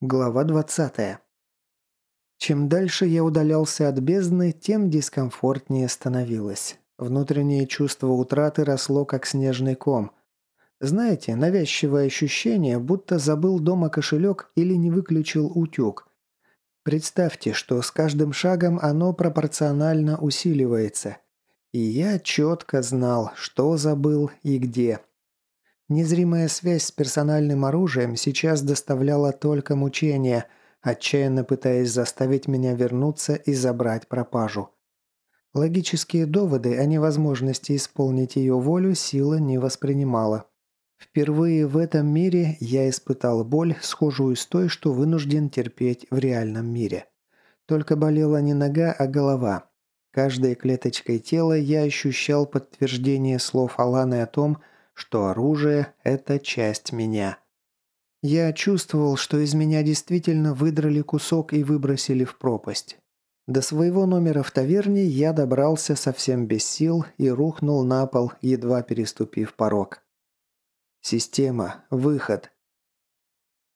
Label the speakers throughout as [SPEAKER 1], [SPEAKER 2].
[SPEAKER 1] Глава 20. Чем дальше я удалялся от бездны, тем дискомфортнее становилось. Внутреннее чувство утраты росло, как снежный ком. Знаете, навязчивое ощущение, будто забыл дома кошелек или не выключил утюг. Представьте, что с каждым шагом оно пропорционально усиливается. И я четко знал, что забыл и где. Незримая связь с персональным оружием сейчас доставляла только мучения, отчаянно пытаясь заставить меня вернуться и забрать пропажу. Логические доводы о невозможности исполнить ее волю сила не воспринимала. Впервые в этом мире я испытал боль, схожую с той, что вынужден терпеть в реальном мире. Только болела не нога, а голова. Каждой клеточкой тела я ощущал подтверждение слов Аланы о том, что оружие – это часть меня. Я чувствовал, что из меня действительно выдрали кусок и выбросили в пропасть. До своего номера в таверне я добрался совсем без сил и рухнул на пол, едва переступив порог. Система. Выход.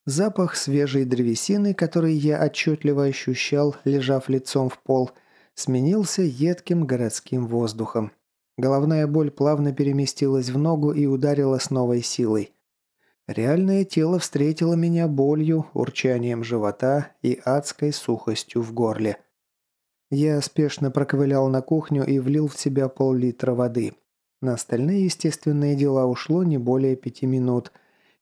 [SPEAKER 1] Запах свежей древесины, который я отчетливо ощущал, лежав лицом в пол, сменился едким городским воздухом. Головная боль плавно переместилась в ногу и ударила с новой силой. Реальное тело встретило меня болью, урчанием живота и адской сухостью в горле. Я спешно проковылял на кухню и влил в себя пол-литра воды. На остальные естественные дела ушло не более пяти минут,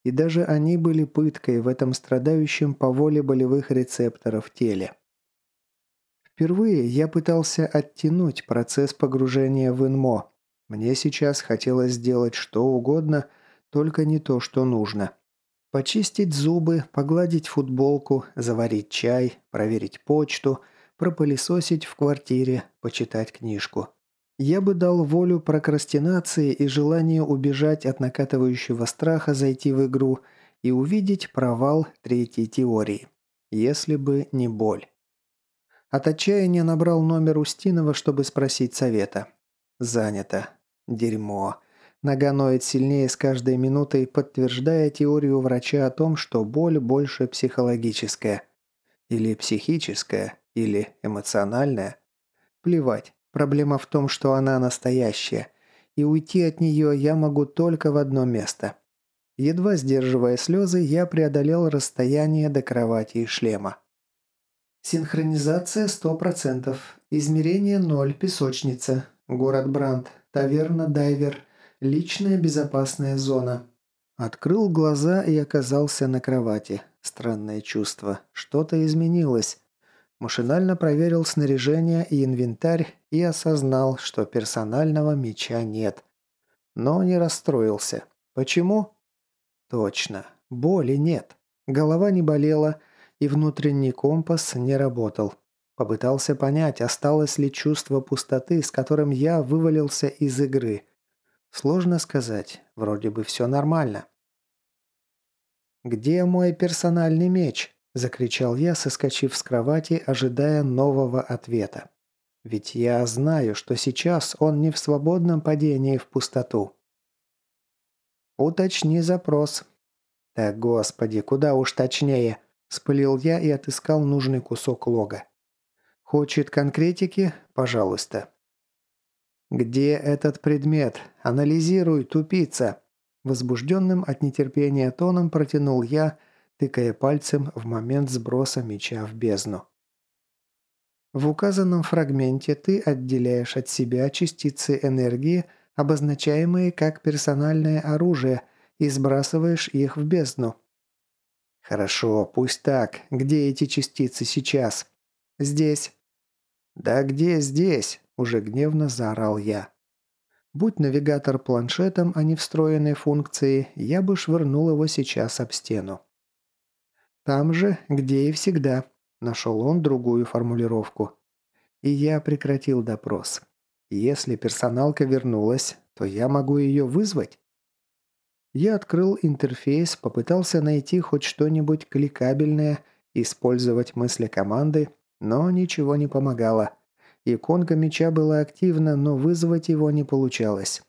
[SPEAKER 1] и даже они были пыткой в этом страдающем по воле болевых рецепторов теле. Впервые я пытался оттянуть процесс погружения в инмо. Мне сейчас хотелось сделать что угодно, только не то, что нужно. Почистить зубы, погладить футболку, заварить чай, проверить почту, пропылесосить в квартире, почитать книжку. Я бы дал волю прокрастинации и желанию убежать от накатывающего страха зайти в игру и увидеть провал третьей теории. Если бы не боль. От отчаяния набрал номер Устинова, чтобы спросить совета. Занято. Дерьмо. Нога ноет сильнее с каждой минутой, подтверждая теорию врача о том, что боль больше психологическая. Или психическая, или эмоциональная. Плевать. Проблема в том, что она настоящая. И уйти от нее я могу только в одно место. Едва сдерживая слезы, я преодолел расстояние до кровати и шлема. Синхронизация 100%. Измерение 0, песочница. Город Бранд. Таверна Дайвер. Личная безопасная зона. Открыл глаза и оказался на кровати. Странное чувство. Что-то изменилось. Машинально проверил снаряжение и инвентарь и осознал, что персонального меча нет. Но не расстроился. Почему? Точно. Боли нет. Голова не болела, и внутренний компас не работал. Попытался понять, осталось ли чувство пустоты, с которым я вывалился из игры. Сложно сказать, вроде бы все нормально. «Где мой персональный меч?» – закричал я, соскочив с кровати, ожидая нового ответа. «Ведь я знаю, что сейчас он не в свободном падении в пустоту». «Уточни запрос». «Так, господи, куда уж точнее», Спылил я и отыскал нужный кусок лога. Хочет конкретики? Пожалуйста. «Где этот предмет? Анализируй, тупица!» Возбужденным от нетерпения тоном протянул я, тыкая пальцем в момент сброса меча в бездну. В указанном фрагменте ты отделяешь от себя частицы энергии, обозначаемые как персональное оружие, и сбрасываешь их в бездну. «Хорошо, пусть так. Где эти частицы сейчас?» «Здесь». «Да где здесь?» – уже гневно заорал я. Будь навигатор планшетом, а не встроенной функцией, я бы швырнул его сейчас об стену. «Там же, где и всегда», – нашел он другую формулировку. И я прекратил допрос. Если персоналка вернулась, то я могу ее вызвать? Я открыл интерфейс, попытался найти хоть что-нибудь кликабельное, использовать мысли команды, но ничего не помогало. Иконка меча была активна, но вызвать его не получалось.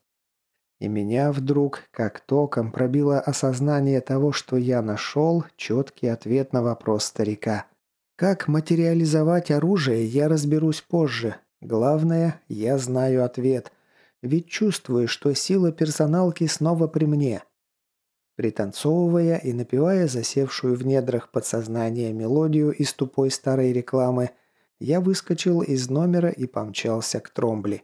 [SPEAKER 1] И меня вдруг, как током, пробило осознание того, что я нашел четкий ответ на вопрос старика. Как материализовать оружие, я разберусь позже. Главное, я знаю ответ. Ведь чувствую, что сила персоналки снова при мне. Пританцовывая и напевая засевшую в недрах подсознания мелодию из тупой старой рекламы, я выскочил из номера и помчался к Тромбли.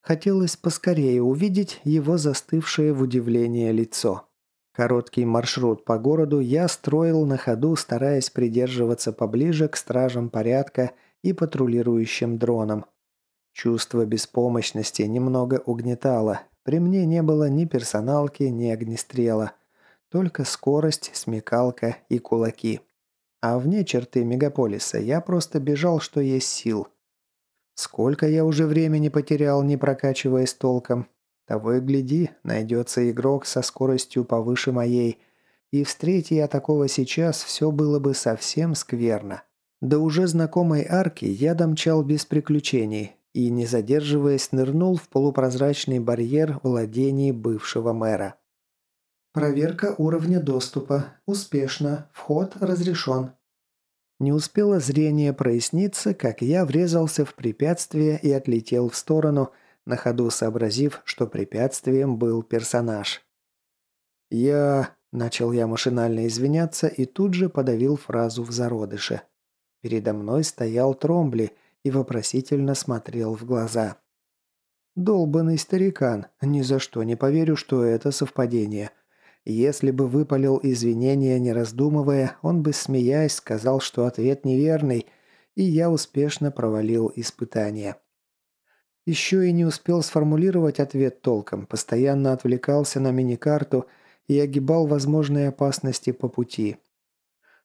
[SPEAKER 1] Хотелось поскорее увидеть его застывшее в удивлении лицо. Короткий маршрут по городу я строил на ходу, стараясь придерживаться поближе к стражам порядка и патрулирующим дронам. Чувство беспомощности немного угнетало. При мне не было ни персоналки, ни огнестрела. Только скорость, смекалка и кулаки. А вне черты мегаполиса я просто бежал, что есть сил. Сколько я уже времени потерял, не прокачиваясь толком. Того и гляди, найдется игрок со скоростью повыше моей. И встреть я такого сейчас, все было бы совсем скверно. До уже знакомой арки я домчал без приключений и, не задерживаясь, нырнул в полупрозрачный барьер владений бывшего мэра. Проверка уровня доступа. Успешно. Вход разрешен. Не успело зрение проясниться, как я врезался в препятствие и отлетел в сторону, на ходу сообразив, что препятствием был персонаж. «Я...» – начал я машинально извиняться и тут же подавил фразу в зародыше. Передо мной стоял Тромбли и вопросительно смотрел в глаза. «Долбанный старикан, ни за что не поверю, что это совпадение. Если бы выпалил извинения, не раздумывая, он бы, смеясь, сказал, что ответ неверный, и я успешно провалил испытание. Еще и не успел сформулировать ответ толком, постоянно отвлекался на миникарту и огибал возможные опасности по пути.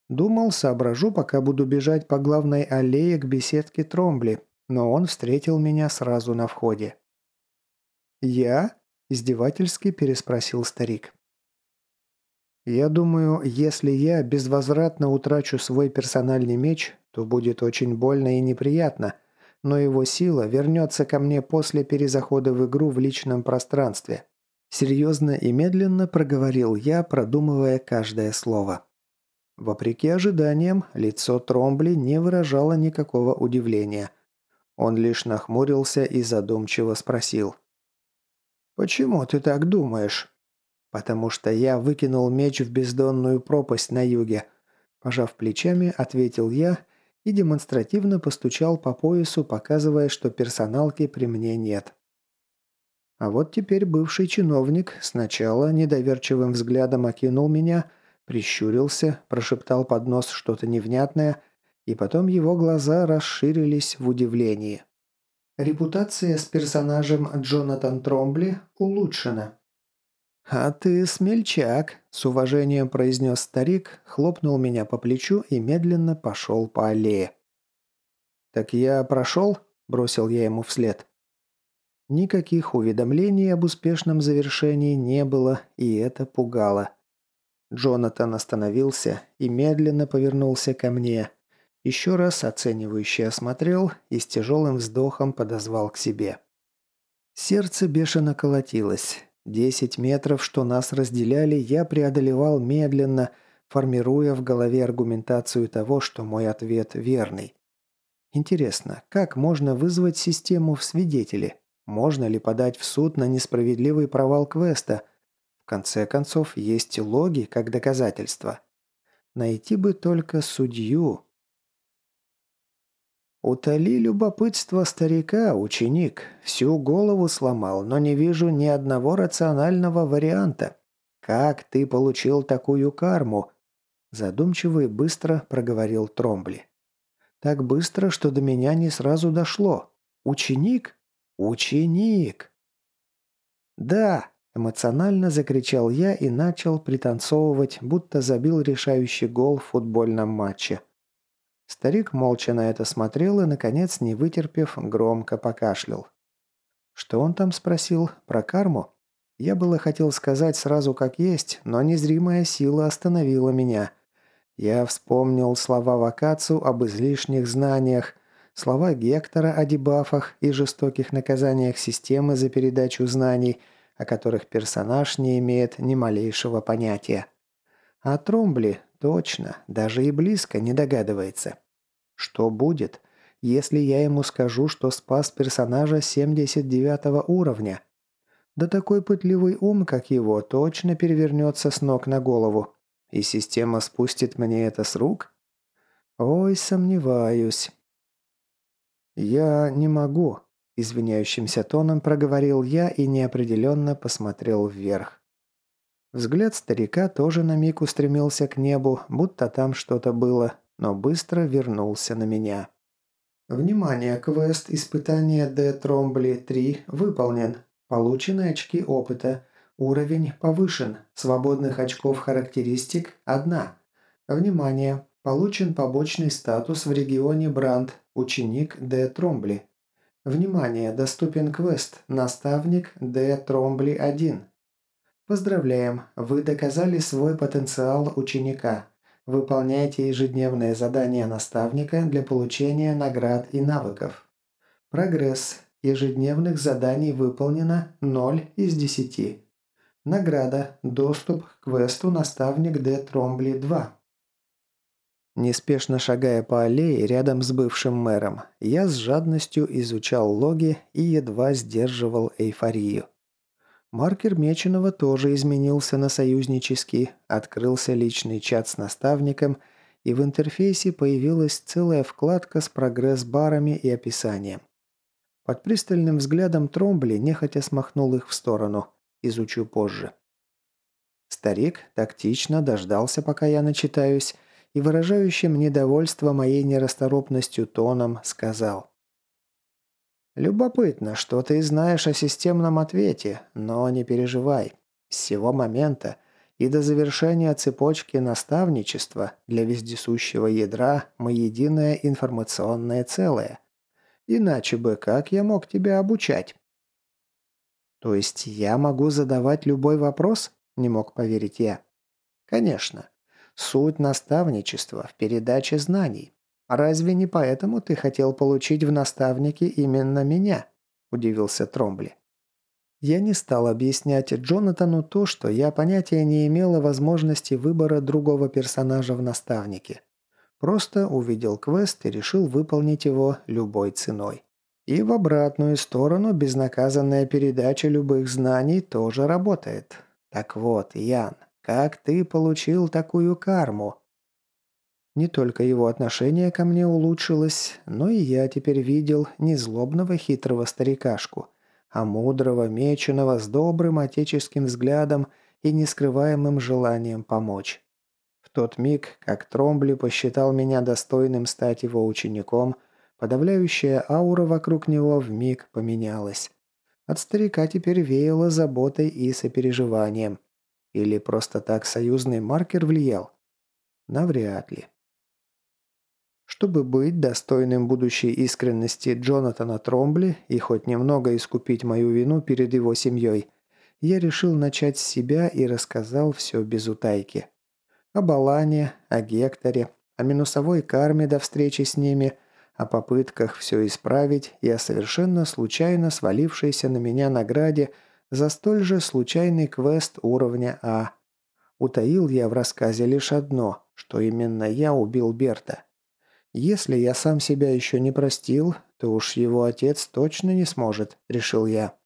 [SPEAKER 1] Думал, соображу, пока буду бежать по главной аллее к беседке Тромбли, но он встретил меня сразу на входе. «Я?» – издевательски переспросил старик. Я думаю, если я безвозвратно утрачу свой персональный меч, то будет очень больно и неприятно, но его сила вернется ко мне после перезахода в игру в личном пространстве. Серьезно и медленно проговорил я, продумывая каждое слово. Вопреки ожиданиям, лицо Тромбли не выражало никакого удивления. Он лишь нахмурился и задумчиво спросил. «Почему ты так думаешь?» «Потому что я выкинул меч в бездонную пропасть на юге», пожав плечами, ответил я и демонстративно постучал по поясу, показывая, что персоналки при мне нет. А вот теперь бывший чиновник сначала недоверчивым взглядом окинул меня, прищурился, прошептал под нос что-то невнятное, и потом его глаза расширились в удивлении. Репутация с персонажем Джонатан Тромбли улучшена. «А ты смельчак», – с уважением произнес старик, хлопнул меня по плечу и медленно пошел по аллее. «Так я прошел?» – бросил я ему вслед. Никаких уведомлений об успешном завершении не было, и это пугало. Джонатан остановился и медленно повернулся ко мне. Еще раз оценивающе осмотрел и с тяжелым вздохом подозвал к себе. Сердце бешено колотилось. Десять метров, что нас разделяли, я преодолевал медленно, формируя в голове аргументацию того, что мой ответ верный. Интересно, как можно вызвать систему в свидетели? Можно ли подать в суд на несправедливый провал квеста? В конце концов, есть логи как доказательство. Найти бы только судью, «Утоли любопытство старика, ученик. Всю голову сломал, но не вижу ни одного рационального варианта. Как ты получил такую карму?» Задумчиво и быстро проговорил Тромбли. «Так быстро, что до меня не сразу дошло. Ученик? Ученик!» «Да!» – эмоционально закричал я и начал пританцовывать, будто забил решающий гол в футбольном матче – Старик молча на это смотрел и, наконец, не вытерпев, громко покашлял. Что он там спросил? Про карму? Я было хотел сказать сразу как есть, но незримая сила остановила меня. Я вспомнил слова Вакацу об излишних знаниях, слова Гектора о дебафах и жестоких наказаниях системы за передачу знаний, о которых персонаж не имеет ни малейшего понятия. А Тромбли точно, даже и близко не догадывается. Что будет, если я ему скажу, что спас персонажа 79 уровня? Да такой пытливый ум, как его, точно перевернется с ног на голову. И система спустит мне это с рук? Ой, сомневаюсь. «Я не могу», – извиняющимся тоном проговорил я и неопределенно посмотрел вверх. Взгляд старика тоже на миг устремился к небу, будто там что-то было, но быстро вернулся на меня. Внимание, квест испытания Д. Тромбли 3 выполнен. Получены очки опыта. Уровень повышен. Свободных очков характеристик – одна. Внимание, получен побочный статус в регионе Бранд, ученик Д. Тромбли. Внимание, доступен квест «Наставник Д. Тромбли 1». Поздравляем, вы доказали свой потенциал ученика. Выполняйте ежедневные задания наставника для получения наград и навыков. Прогресс. Ежедневных заданий выполнено 0 из 10. Награда. Доступ к квесту «Наставник Д. Тромбли 2». Неспешно шагая по аллее рядом с бывшим мэром, я с жадностью изучал логи и едва сдерживал эйфорию. Маркер Меченого тоже изменился на союзнический, открылся личный чат с наставником, и в интерфейсе появилась целая вкладка с прогресс-барами и описанием. Под пристальным взглядом Тромбли нехотя смахнул их в сторону. Изучу позже. Старик тактично дождался, пока я начитаюсь, и выражающим недовольство моей нерасторопностью тоном сказал. «Любопытно, что ты знаешь о системном ответе, но не переживай. С сего момента и до завершения цепочки наставничества для вездесущего ядра мы единое информационное целое. Иначе бы как я мог тебя обучать?» «То есть я могу задавать любой вопрос?» – не мог поверить я. «Конечно. Суть наставничества в передаче знаний. «Разве не поэтому ты хотел получить в наставнике именно меня?» – удивился Тромбли. Я не стал объяснять Джонатану то, что я понятия не имела возможности выбора другого персонажа в наставнике. Просто увидел квест и решил выполнить его любой ценой. И в обратную сторону безнаказанная передача любых знаний тоже работает. Так вот, Ян, как ты получил такую карму? Не только его отношение ко мне улучшилось, но и я теперь видел не злобного хитрого старикашку, а мудрого, меченого, с добрым отеческим взглядом и нескрываемым желанием помочь. В тот миг, как Тромбли посчитал меня достойным стать его учеником, подавляющая аура вокруг него в миг поменялась. От старика теперь веяло заботой и сопереживанием. Или просто так союзный маркер влиял? Навряд ли. Чтобы быть достойным будущей искренности Джонатана Тромбли и хоть немного искупить мою вину перед его семьей, я решил начать с себя и рассказал все без утайки. О Балане, о Гекторе, о минусовой карме до встречи с ними, о попытках все исправить и о совершенно случайно свалившейся на меня награде за столь же случайный квест уровня А. Утаил я в рассказе лишь одно, что именно я убил Берта. «Если я сам себя еще не простил, то уж его отец точно не сможет», – решил я.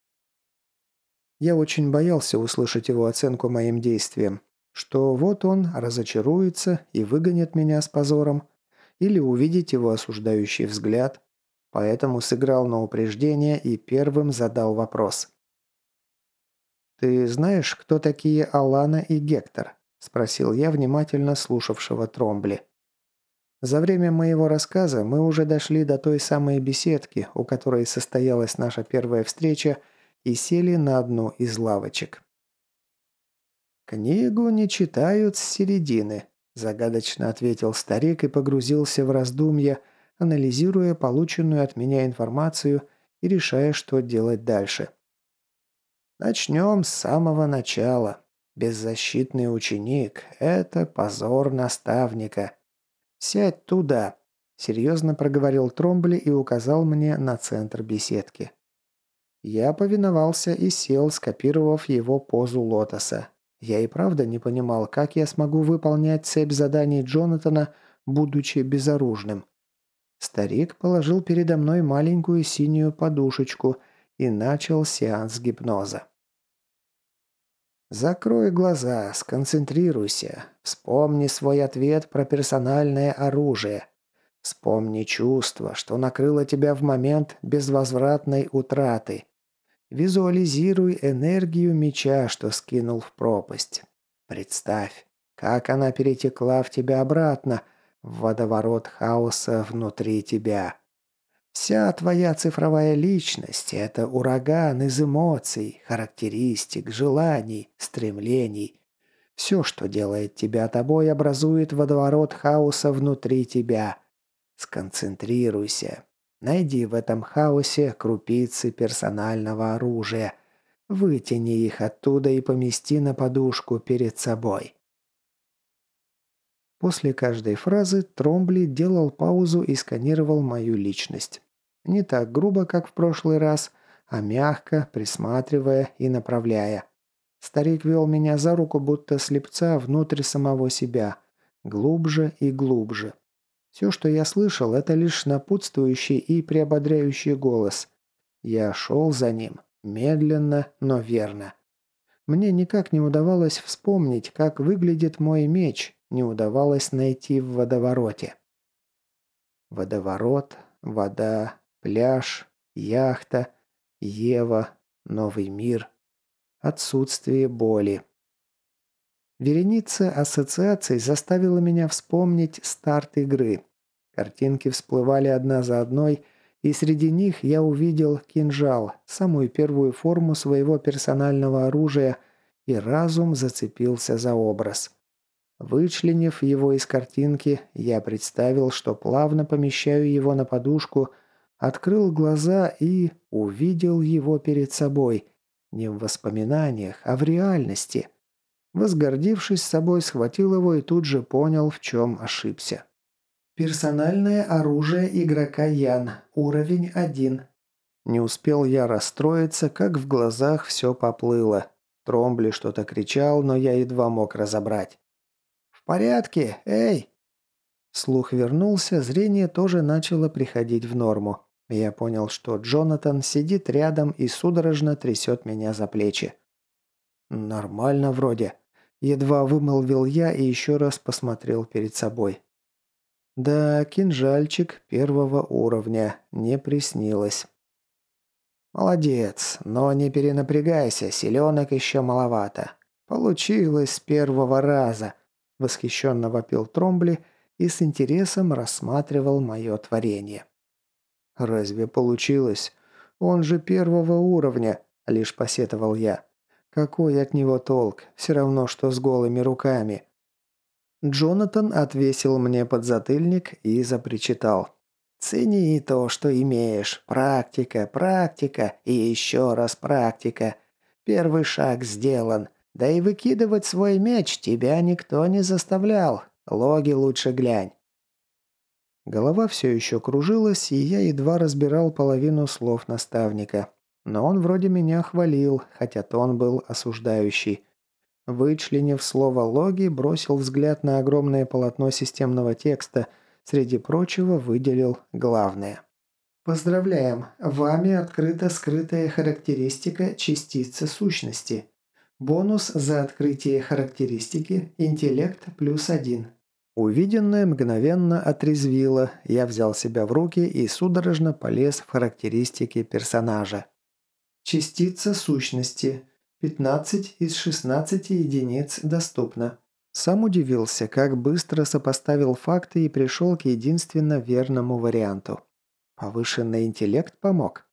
[SPEAKER 1] Я очень боялся услышать его оценку моим действиям, что вот он разочаруется и выгонит меня с позором, или увидеть его осуждающий взгляд, поэтому сыграл на упреждение и первым задал вопрос. «Ты знаешь, кто такие Алана и Гектор?» – спросил я внимательно слушавшего Тромбли. За время моего рассказа мы уже дошли до той самой беседки, у которой состоялась наша первая встреча, и сели на одну из лавочек. «Книгу не читают с середины», – загадочно ответил старик и погрузился в раздумья, анализируя полученную от меня информацию и решая, что делать дальше. «Начнем с самого начала. Беззащитный ученик – это позор наставника. «Сядь туда», – серьезно проговорил Тромбли и указал мне на центр беседки. Я повиновался и сел, скопировав его позу лотоса. Я и правда не понимал, как я смогу выполнять цепь заданий Джонатана, будучи безоружным. Старик положил передо мной маленькую синюю подушечку и начал сеанс гипноза. Закрой глаза, сконцентрируйся. Вспомни свой ответ про персональное оружие. Вспомни чувство, что накрыло тебя в момент безвозвратной утраты. Визуализируй энергию меча, что скинул в пропасть. Представь, как она перетекла в тебя обратно, в водоворот хаоса внутри тебя. Вся твоя цифровая личность – это ураган из эмоций, характеристик, желаний, стремлений. Все, что делает тебя тобой, образует водоворот хаоса внутри тебя. Сконцентрируйся. Найди в этом хаосе крупицы персонального оружия. Вытяни их оттуда и помести на подушку перед собой. После каждой фразы Тромбли делал паузу и сканировал мою личность. Не так грубо, как в прошлый раз, а мягко, присматривая и направляя. Старик вел меня за руку, будто слепца, внутрь самого себя. Глубже и глубже. Все, что я слышал, это лишь напутствующий и приободряющий голос. Я шел за ним, медленно, но верно. Мне никак не удавалось вспомнить, как выглядит мой меч, не удавалось найти в водовороте. Водоворот, вода, Пляж, яхта, Ева, новый мир, отсутствие боли. Вереница ассоциаций заставила меня вспомнить старт игры. Картинки всплывали одна за одной, и среди них я увидел кинжал, самую первую форму своего персонального оружия, и разум зацепился за образ. Вычленив его из картинки, я представил, что плавно помещаю его на подушку – Открыл глаза и увидел его перед собой. Не в воспоминаниях, а в реальности. Возгордившись собой, схватил его и тут же понял, в чем ошибся. Персональное оружие игрока Ян. Уровень 1. Не успел я расстроиться, как в глазах все поплыло. Тромбли что-то кричал, но я едва мог разобрать. «В порядке? Эй!» Слух вернулся, зрение тоже начало приходить в норму. Я понял, что Джонатан сидит рядом и судорожно трясет меня за плечи. «Нормально вроде», – едва вымолвил я и еще раз посмотрел перед собой. «Да, кинжальчик первого уровня, не приснилось». «Молодец, но не перенапрягайся, селенок еще маловато. Получилось с первого раза», – восхищенно вопил Тромбли и с интересом рассматривал мое творение. «Разве получилось? Он же первого уровня», – лишь посетовал я. «Какой от него толк? Все равно, что с голыми руками». Джонатан отвесил мне подзатыльник и запричитал. «Цени то, что имеешь. Практика, практика и еще раз практика. Первый шаг сделан. Да и выкидывать свой меч тебя никто не заставлял. Логи лучше глянь. Голова все еще кружилась, и я едва разбирал половину слов наставника. Но он вроде меня хвалил, хотя тон был осуждающий. Вычленив слово «логи», бросил взгляд на огромное полотно системного текста, среди прочего выделил главное. Поздравляем! Вами открыта скрытая характеристика частицы сущности. Бонус за открытие характеристики «Интеллект плюс один». Увиденное мгновенно отрезвило, я взял себя в руки и судорожно полез в характеристики персонажа. Частица сущности. 15 из 16 единиц доступно. Сам удивился, как быстро сопоставил факты и пришел к единственно верному варианту. Повышенный интеллект помог.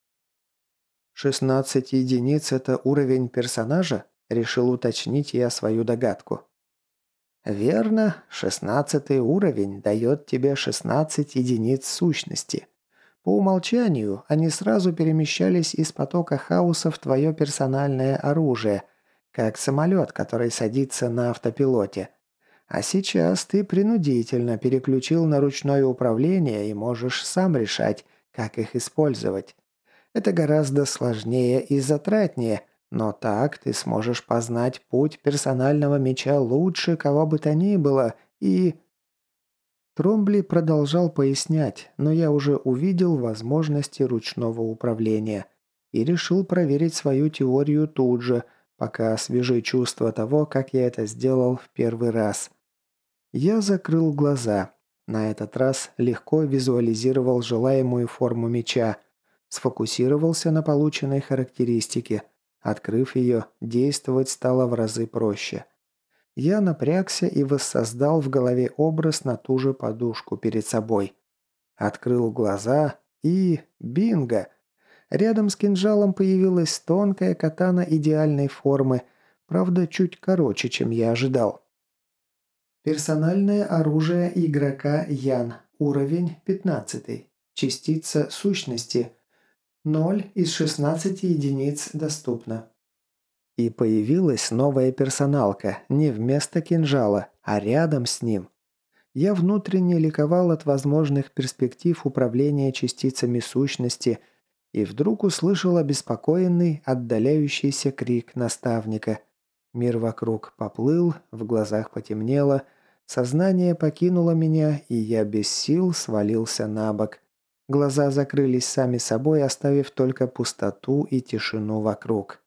[SPEAKER 1] 16 единиц – это уровень персонажа? Решил уточнить я свою догадку. Верно, шестнадцатый уровень дает тебе 16 единиц сущности. По умолчанию они сразу перемещались из потока хаоса в твое персональное оружие, как самолет, который садится на автопилоте. А сейчас ты принудительно переключил на ручное управление и можешь сам решать, как их использовать. Это гораздо сложнее и затратнее, но так ты сможешь познать путь персонального меча лучше кого бы то ни было и... Тромбли продолжал пояснять, но я уже увидел возможности ручного управления и решил проверить свою теорию тут же, пока свежи чувства того, как я это сделал в первый раз. Я закрыл глаза. На этот раз легко визуализировал желаемую форму меча, сфокусировался на полученной характеристике. Открыв ее, действовать стало в разы проще – я напрягся и воссоздал в голове образ на ту же подушку перед собой. Открыл глаза и... бинго! Рядом с кинжалом появилась тонкая катана идеальной формы, правда, чуть короче, чем я ожидал. Персональное оружие игрока Ян. Уровень 15. Частица сущности. 0 из 16 единиц доступно. И появилась новая персоналка, не вместо кинжала, а рядом с ним. Я внутренне ликовал от возможных перспектив управления частицами сущности и вдруг услышал обеспокоенный, отдаляющийся крик наставника. Мир вокруг поплыл, в глазах потемнело, сознание покинуло меня, и я без сил свалился на бок. Глаза закрылись сами собой, оставив только пустоту и тишину вокруг.